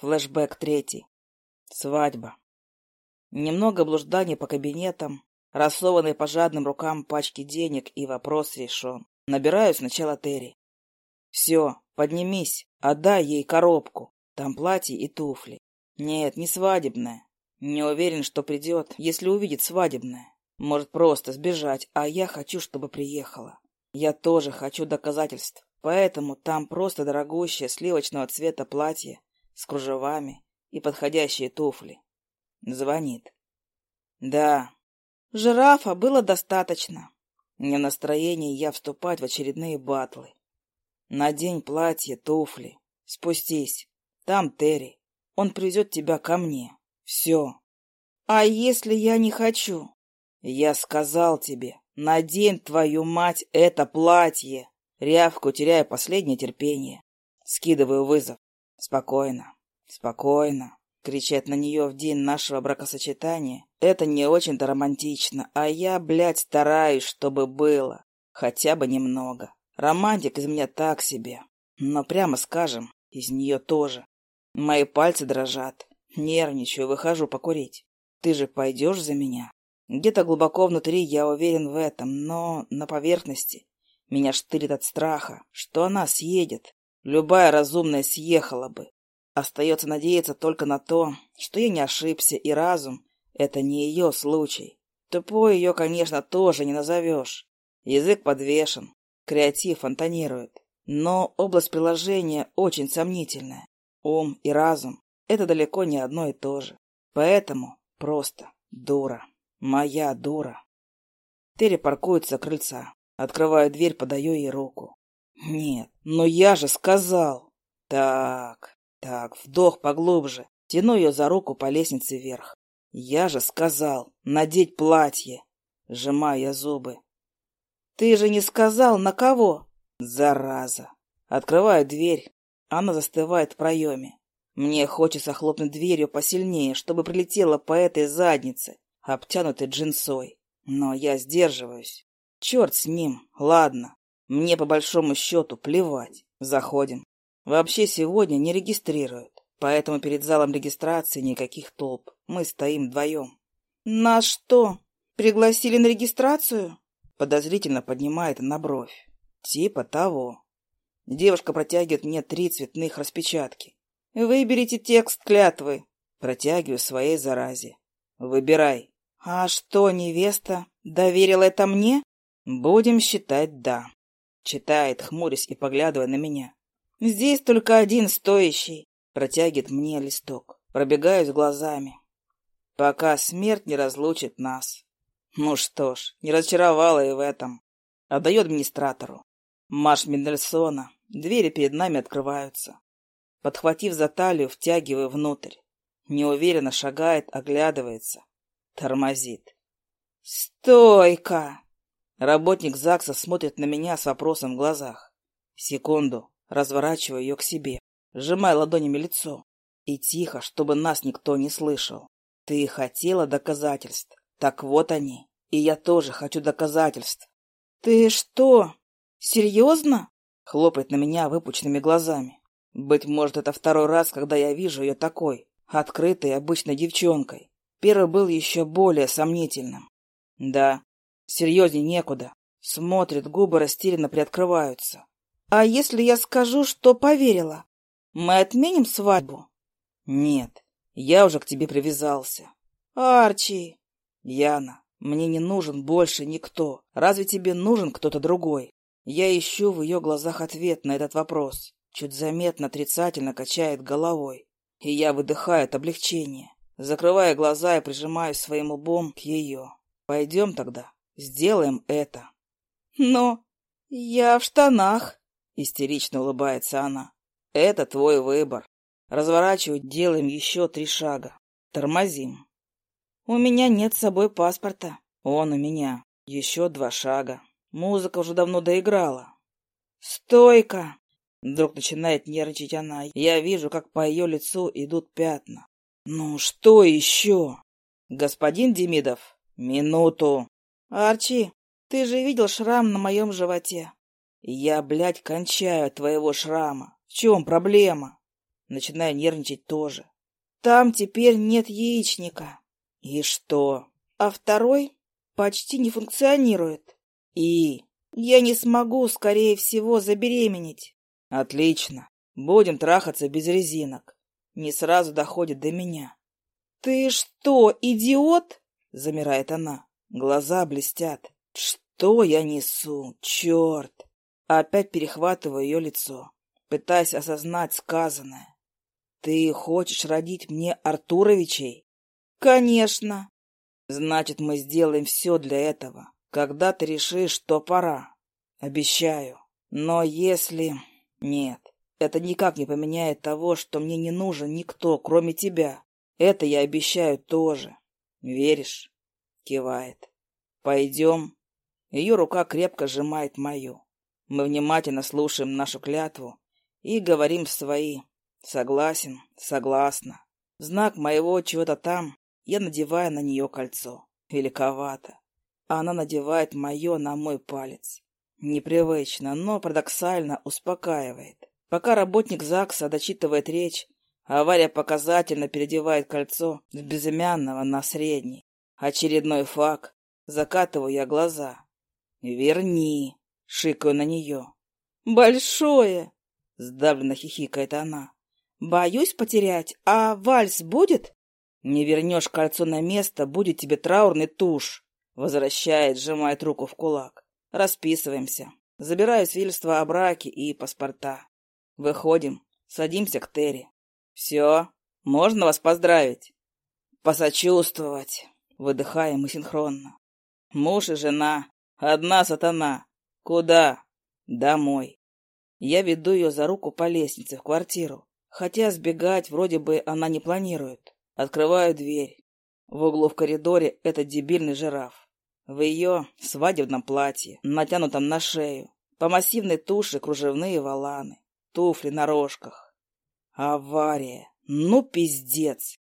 Флэшбэк третий. Свадьба. Немного блужданий по кабинетам, рассованные по жадным рукам пачки денег и вопрос решен. Набираю сначала Терри. Все, поднимись, отдай ей коробку. Там платье и туфли. Нет, не свадебное. Не уверен, что придет, если увидит свадебное. Может просто сбежать, а я хочу, чтобы приехала. Я тоже хочу доказательств, поэтому там просто дорогущее сливочного цвета платье с кружевами и подходящие туфли. Звонит. Да. Жирафа было достаточно. Не в настроении я вступать в очередные батлы. Надень платье, туфли. Спустись. Там Терри. Он привезет тебя ко мне. Все. А если я не хочу? Я сказал тебе, надень твою мать это платье. Рявку теряя последнее терпение. Скидываю вызов. Спокойно, спокойно. Кричать на нее в день нашего бракосочетания — это не очень-то романтично, а я, блядь, стараюсь, чтобы было. Хотя бы немного. Романтик из меня так себе. Но прямо скажем, из нее тоже. Мои пальцы дрожат. Нервничаю, выхожу покурить. Ты же пойдешь за меня? Где-то глубоко внутри я уверен в этом, но на поверхности меня штырит от страха, что она съедет. Любая разумная съехала бы. Остается надеяться только на то, что я не ошибся, и разум — это не ее случай. Тупой ее, конечно, тоже не назовешь. Язык подвешен, креатив фонтанирует. Но область приложения очень сомнительная. Ум и разум — это далеко не одно и то же. Поэтому просто дура. Моя дура. Терри паркуется крыльца. Открываю дверь, подаю ей руку. Нет, но я же сказал. Так, так, вдох поглубже. Тяну ее за руку по лестнице вверх. Я же сказал, надеть платье. Сжимаю я зубы. Ты же не сказал, на кого? Зараза. Открываю дверь, она застывает в проеме. Мне хочется хлопнуть дверью посильнее, чтобы прилетела по этой заднице, обтянутой джинсой. Но я сдерживаюсь. Черт с ним, ладно. Мне по большому счету плевать. Заходим. Вообще сегодня не регистрируют, поэтому перед залом регистрации никаких толп. Мы стоим вдвоем. «Нас что, пригласили на регистрацию?» Подозрительно поднимает на бровь. «Типа того». Девушка протягивает мне три цветных распечатки. «Выберите текст клятвы». Протягиваю своей заразе. «Выбирай». «А что, невеста, доверила это мне?» «Будем считать «да». Читает, хмурясь и поглядывая на меня. «Здесь только один стоящий». Протягивает мне листок. Пробегаюсь глазами. «Пока смерть не разлучит нас». Ну что ж, не разочаровала и в этом. Отдает администратору. Марш Мендельсона. Двери перед нами открываются. Подхватив за талию, втягиваю внутрь. Неуверенно шагает, оглядывается. Тормозит. «Стойка!» Работник ЗАГСа смотрит на меня с вопросом в глазах. Секунду. Разворачиваю ее к себе. Сжимаю ладонями лицо. И тихо, чтобы нас никто не слышал. Ты хотела доказательств. Так вот они. И я тоже хочу доказательств. Ты что, серьезно? Хлопает на меня выпученными глазами. Быть может, это второй раз, когда я вижу ее такой, открытой обычной девчонкой. Первый был еще более сомнительным. Да, серьезней некуда. Смотрит, губы растерянно приоткрываются. А если я скажу, что поверила? Мы отменим свадьбу? Нет, я уже к тебе привязался. Арчи! Яна, мне не нужен больше никто. Разве тебе нужен кто-то другой? Я ищу в ее глазах ответ на этот вопрос. Чуть заметно отрицательно качает головой. И я выдыхаю от облегчения. Закрывая глаза и прижимаюсь своим лбом к ее. Пойдем тогда, сделаем это. Но я в штанах, истерично улыбается она. Это твой выбор. Разворачивать делаем еще три шага. Тормозим. У меня нет с собой паспорта. Он у меня. Еще два шага. Музыка уже давно доиграла. Стойка! Вдруг начинает нервничать она. Я вижу, как по ее лицу идут пятна. «Ну что еще?» «Господин Демидов, минуту!» «Арчи, ты же видел шрам на моем животе?» «Я, блядь, кончаю твоего шрама. В чем проблема?» начиная нервничать тоже. Там теперь нет яичника. И что? А второй почти не функционирует. И? Я не смогу, скорее всего, забеременеть. Отлично. Будем трахаться без резинок. Не сразу доходит до меня. Ты что, идиот? Замирает она. Глаза блестят. Что я несу? Черт! Опять перехватываю ее лицо, пытаясь осознать сказанное. Ты хочешь родить мне Артуровичей? Конечно. Значит, мы сделаем все для этого, когда ты решишь, что пора. Обещаю. Но если... Нет, это никак не поменяет того, что мне не нужен никто, кроме тебя. Это я обещаю тоже. Веришь? Кивает. Пойдем. Ее рука крепко сжимает мою. Мы внимательно слушаем нашу клятву и говорим свои. Согласен, согласна. В знак моего чего-то там я надеваю на нее кольцо. Великовато. Она надевает мое на мой палец. Непривычно, но парадоксально успокаивает. Пока работник ЗАГСа дочитывает речь, авария показательно переодевает кольцо с безымянного на средний. Очередной факт. Закатываю я глаза. «Верни!» — шикаю на нее. «Большое!» — сдавленно хихикает она. «Боюсь потерять. А вальс будет?» «Не вернешь кольцо на место, будет тебе траурный тушь!» Возвращает, сжимает руку в кулак. Расписываемся. Забираю свидетельство о браке и паспорта. Выходим, садимся к Терри. Все, можно вас поздравить? Посочувствовать. Выдыхаем мы синхронно. Муж и жена. Одна сатана. Куда? Домой. Я веду ее за руку по лестнице в квартиру. Хотя сбегать вроде бы она не планирует. Открываю дверь. В углу в коридоре этот дебильный жираф. В ее свадебном платье, натянутом на шею. По массивной туше кружевные воланы. Туфли на рожках. Авария. Ну, пиздец.